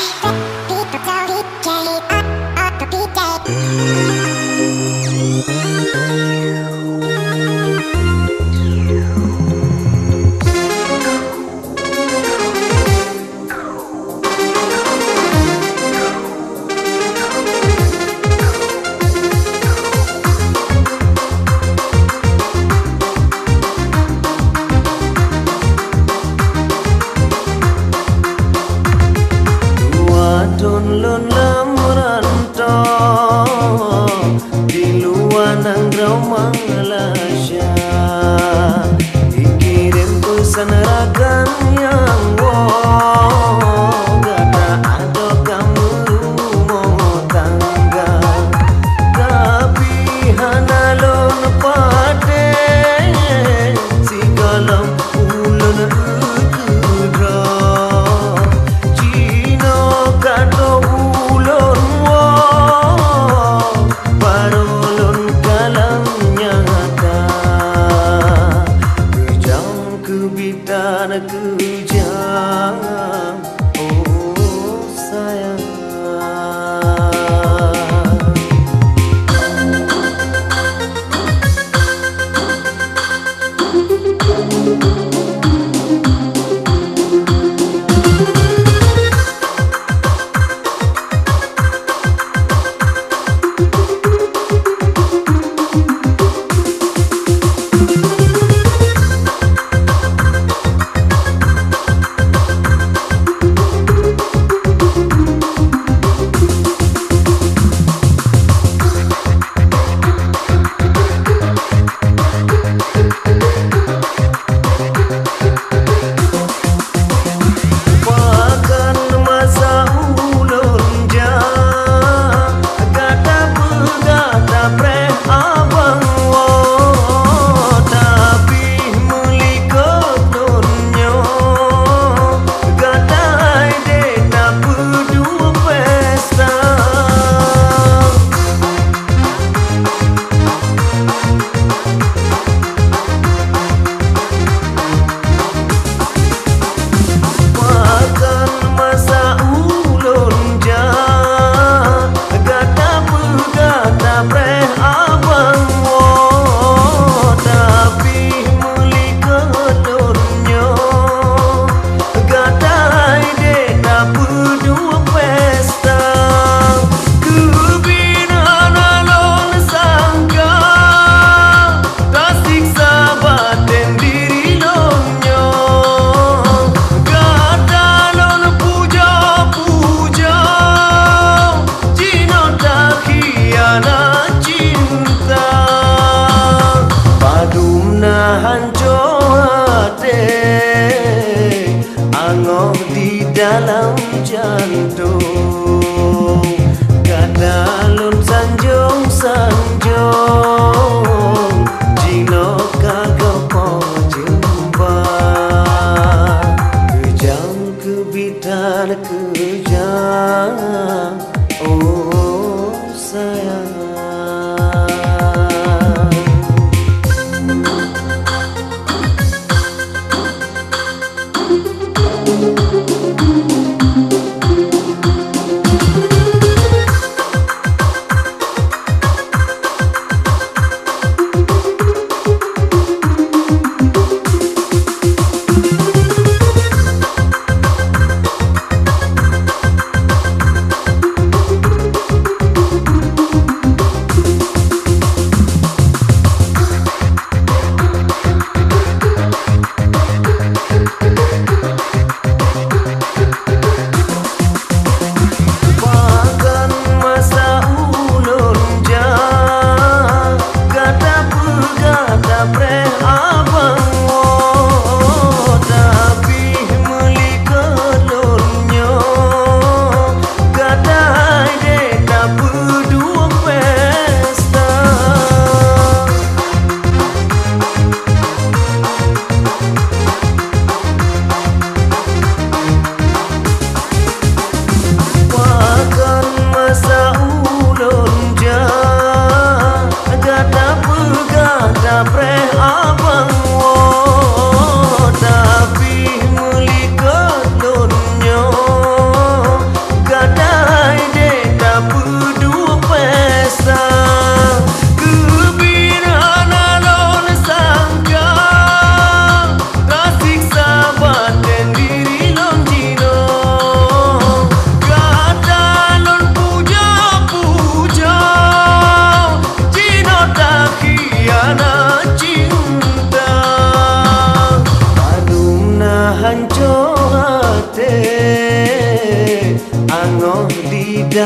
fuck dalam jantung Kadalun sanjung sanjung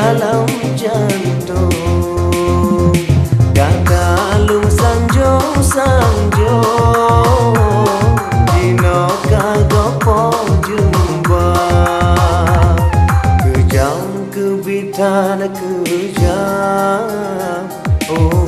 dalam jantung. Gagalu sanjo sanjo. Dino kagopo jumpa Kejang kebitan kejang Oh.